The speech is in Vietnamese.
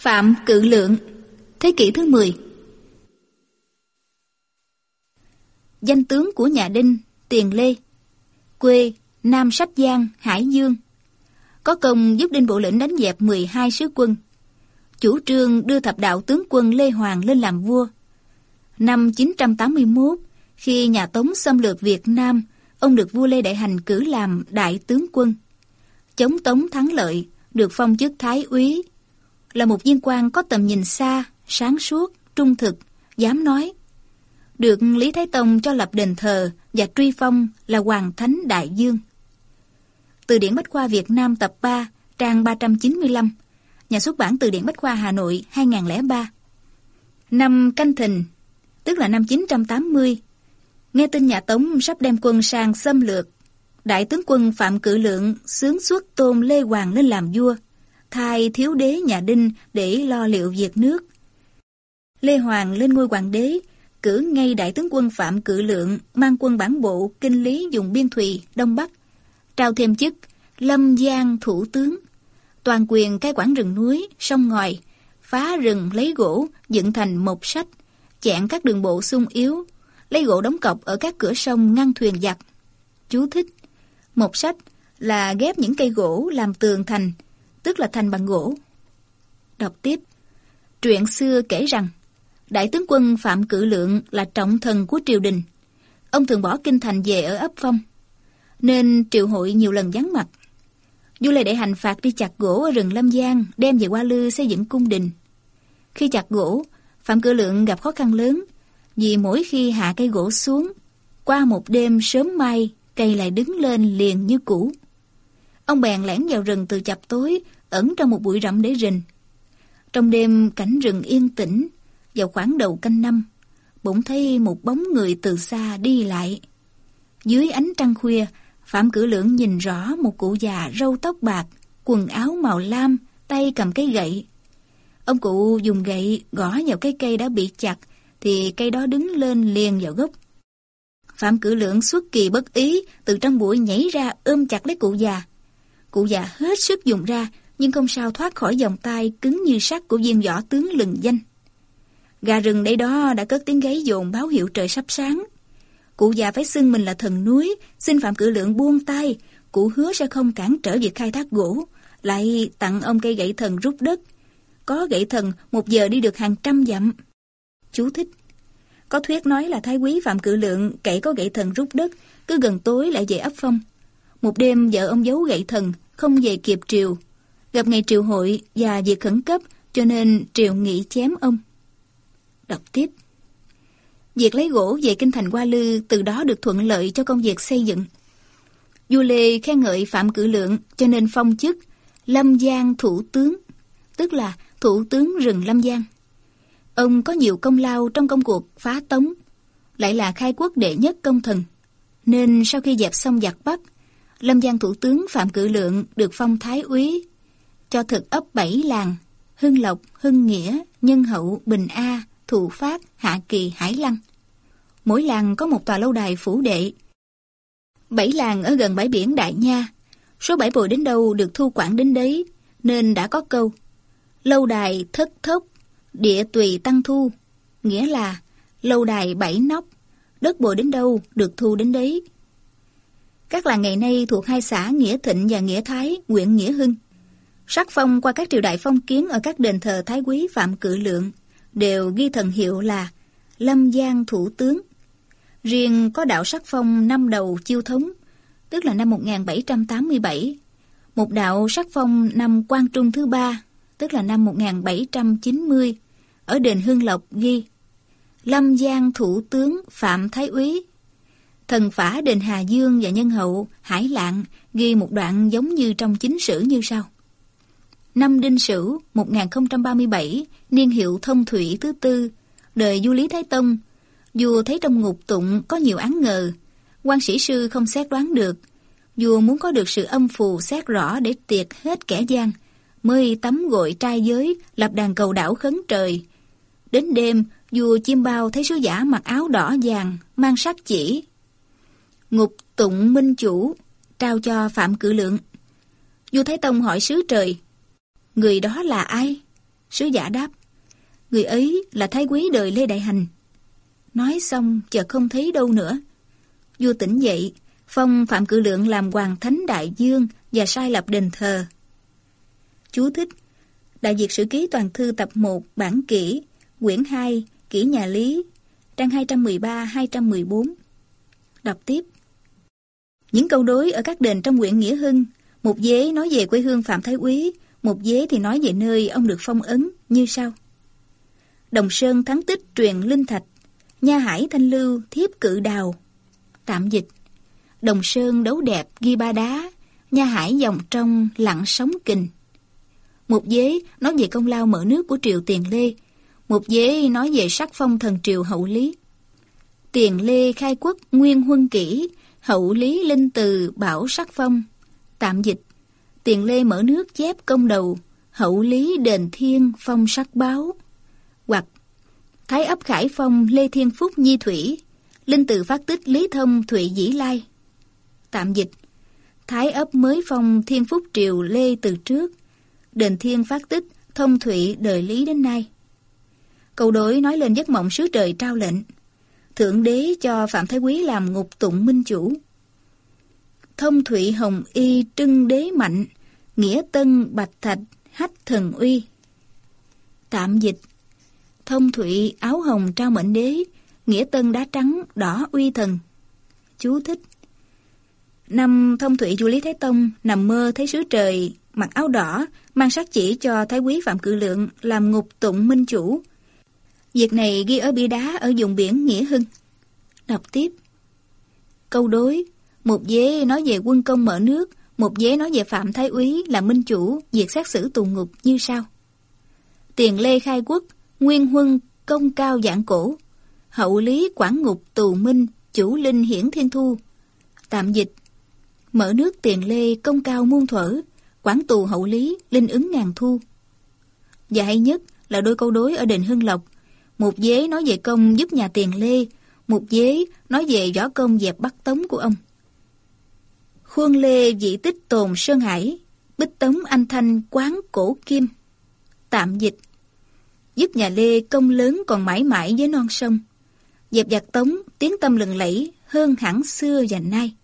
Phạm Cự Lượng Thế kỷ thứ 10 Danh tướng của nhà Đinh, Tiền Lê Quê, Nam Sách Giang, Hải Dương. Có công giúp Đinh Bộ Lĩnh đánh dẹp 12 sứ quân. Chủ trương đưa thập đạo tướng quân Lê Hoàng lên làm vua. Năm 981, khi nhà Tống xâm lược Việt Nam, ông được vua Lê Đại Hành cử làm đại tướng quân. Chống Tống thắng lợi, được phong chức Thái úy, là một viên quan có tầm nhìn xa, sáng suốt, trung thực, dám nói. Được Lý Thái Tông cho lập đền thờ và truy phong là Hoàng Thánh Đại Dương. Từ điển Bách khoa Việt Nam tập 3, trang 395, nhà xuất bản Từ điển Bách khoa Hà Nội 2003. Năm Canh Thìn, tức là năm 980, nghe tin nhà Tống sắp đem quân sang xâm lược, đại tướng quân Phạm Cự Lượng sướng xuất tôn Lê Hoàng lên làm vua thay thiếu đế nhà Đinh để lo liệu việc nước. Lê Hoàng lên ngôi hoàng đế, cử ngay đại tướng quân Phạm Cự Lượng mang quân bản bộ kinh lý dùng biên thùy Đông Bắc, trao thêm chức Lâm Giang Thủ tướng, toàn quyền cai quản rừng núi, sông ngòi, phá rừng lấy gỗ, dựng thành một sách, chặn các đường bộ sung yếu, lấy gỗ đóng cọc ở các cửa sông ngăn thuyền giặc. Chú thích, một sách là ghép những cây gỗ làm tường thành, tức là thành bằng gỗ. Đọc tiếp, truyện xưa kể rằng, Đại tướng quân Phạm Cự Lượng là trọng thần của triều đình. Ông thường bỏ kinh thành về ở ấp phong, nên triều hội nhiều lần vắng mặt. Du Lê Đại Hành phạt đi chặt gỗ ở rừng Lâm Giang, đem về Hoa Lư xây dựng cung đình. Khi chặt gỗ, Phạm Cự Lượng gặp khó khăn lớn, vì mỗi khi hạ cây gỗ xuống, qua một đêm sớm mai, cây lại đứng lên liền như cũ. Ông bèn lẻn vào rừng từ chập tối, ẩn trong một bụi rậm để rình. Trong đêm cảnh rừng yên tĩnh, vào khoảng đầu canh năm, bỗng thấy một bóng người từ xa đi lại. Dưới ánh trăng khuya, Phạm Cử Lượng nhìn rõ một cụ già râu tóc bạc, quần áo màu lam, tay cầm cái gậy. Ông cụ dùng gậy gõ vào cái cây đã bị chặt, thì cây đó đứng lên liền vào gốc. Phạm Cử Lượng xuất kỳ bất ý, từ trong bụi nhảy ra ôm chặt lấy cụ già. Cụ già hết sức dùng ra, nhưng không sao thoát khỏi vòng tay cứng như sắt của viên võ tướng lừng danh. Gà rừng đây đó đã cất tiếng gáy dồn báo hiệu trời sắp sáng. Cụ già phải xưng mình là thần núi, xin Phạm Cử Lượng buông tay, cụ hứa sẽ không cản trở việc khai thác gỗ, lại tặng ông cây gậy thần rút đất. Có gậy thần một giờ đi được hàng trăm dặm. Chú thích. Có thuyết nói là thái quý Phạm Cự Lượng kể có gậy thần rút đất, cứ gần tối lại về ấp phong. Một đêm vợ ông giấu gậy thần, không về kịp triều. Gặp ngày triều hội và việc khẩn cấp, cho nên triều nghị chém ông. Đọc tiếp. Việc lấy gỗ về kinh thành Hoa Lư từ đó được thuận lợi cho công việc xây dựng. Du Lê khen ngợi Phạm Cử Lượng cho nên phong chức Lâm Giang Thủ Tướng, tức là Thủ tướng rừng Lâm Giang. Ông có nhiều công lao trong công cuộc phá tống, lại là khai quốc đệ nhất công thần. Nên sau khi dẹp xong giặc Bắc, Lâm Giang Thủ tướng Phạm Cự Lượng được phong thái úy, cho thực ấp bảy làng, Hưng Lộc, Hưng Nghĩa, Nhân Hậu, Bình A, Thụ Phát, Hạ Kỳ, Hải Lăng. Mỗi làng có một tòa lâu đài phủ đệ. Bảy làng ở gần bãi biển Đại Nha, số bảy bồi đến đâu được thu quản đến đấy, nên đã có câu. Lâu đài thất thốc, địa tùy tăng thu, nghĩa là lâu đài bảy nóc, đất bồi đến đâu được thu đến đấy. Các làng ngày nay thuộc hai xã Nghĩa Thịnh và Nghĩa Thái, huyện Nghĩa Hưng. Sắc phong qua các triều đại phong kiến ở các đền thờ Thái Quý Phạm Cự Lượng đều ghi thần hiệu là Lâm Giang Thủ Tướng. Riêng có đạo sắc phong năm đầu chiêu thống, tức là năm 1787. Một đạo sắc phong năm Quang Trung thứ ba, tức là năm 1790, ở đền Hương Lộc ghi Lâm Giang Thủ Tướng Phạm Thái Úy Thần phả đền Hà Dương và Nhân Hậu, Hải Lạng ghi một đoạn giống như trong chính sử như sau. Năm Đinh Sửu 1037, niên hiệu thông thủy thứ tư, đời Du Lý Thái Tông, vua thấy trong ngục tụng có nhiều án ngờ, quan sĩ sư không xét đoán được, vua muốn có được sự âm phù xét rõ để tiệt hết kẻ gian, mới tắm gội trai giới, lập đàn cầu đảo khấn trời. Đến đêm, vua chim bao thấy sứ giả mặc áo đỏ vàng, mang sắc chỉ, Ngục tụng minh chủ, trao cho Phạm Cử Lượng. Vua Thái Tông hỏi sứ trời, người đó là ai? Sứ giả đáp, người ấy là thái quý đời Lê Đại Hành. Nói xong chợt không thấy đâu nữa. Vua tỉnh dậy, phong Phạm Cử Lượng làm hoàng thánh đại dương và sai lập đền thờ. Chú thích Đại Việt Sử Ký Toàn Thư tập 1 Bản Kỷ Quyển 2 Kỷ Nhà Lý Trang 213-214 Đọc tiếp những câu đối ở các đền trong huyện Nghĩa Hưng Một dế nói về quê hương Phạm Thái Úy Một dế thì nói về nơi ông được phong ấn như sau. Đồng Sơn thắng tích truyền linh thạch Nha Hải Thanh Lưu thiếp cự đào. Tạm dịch Đồng Sơn đấu đẹp ghi ba đá Nha Hải dòng trong lặng sóng kình. Một dế nói về công lao mở nước của triều Tiền Lê, một dế nói về sắc phong thần triều hậu lý. Tiền Lê khai quốc nguyên huân kỷ, hậu lý linh từ bảo sắc phong. Tạm dịch, Tiền Lê mở nước chép công đầu, hậu lý đền thiên phong sắc báo. Hoặc Thái ấp khải phong Lê Thiên Phúc Nhi Thủy, linh từ phát tích Lý Thông Thụy Dĩ Lai. Tạm dịch, Thái ấp mới phong Thiên Phúc Triều Lê từ trước, đền thiên phát tích, thông thụy đời lý đến nay. Câu đối nói lên giấc mộng sứ trời trao lệnh. Thượng đế cho Phạm Thái Quý làm ngục tụng minh chủ. Thông thụy hồng y trưng đế mạnh, nghĩa tân bạch thạch hách thần uy. Tạm dịch Thông thụy áo hồng trao mệnh đế, nghĩa tân đá trắng đỏ uy thần. Chú thích Năm thông thụy du Lý Thái Tông nằm mơ thấy sứ trời mặc áo đỏ, mang sát chỉ cho Thái quý Phạm Cự Lượng làm ngục tụng minh chủ. Việc này ghi ở bia đá ở vùng biển Nghĩa Hưng. Đọc tiếp. Câu đối, một dế nói về quân công mở nước, một dế nói về Phạm Thái Úy là minh chủ, việc xét xử tù ngục như sau. Tiền Lê khai quốc, Nguyên Huân công cao dạng cổ, hậu lý quản ngục tù minh, chủ linh hiển thiên thu. Tạm dịch, mở nước tiền Lê công cao muôn thuở, quản tù hậu lý, linh ứng ngàn thu. Và hay nhất là đôi câu đối ở đền Hưng Lộc. Một dế nói về công giúp nhà tiền Lê, một dế nói về võ công dẹp bắt tống của ông. Khuôn Lê dị tích tồn Sơn Hải, bích tống anh thanh quán cổ kim. Tạm dịch Giúp nhà Lê công lớn còn mãi mãi với non sông. Dẹp giặc tống, tiếng tâm lừng lẫy hơn hẳn xưa và nay.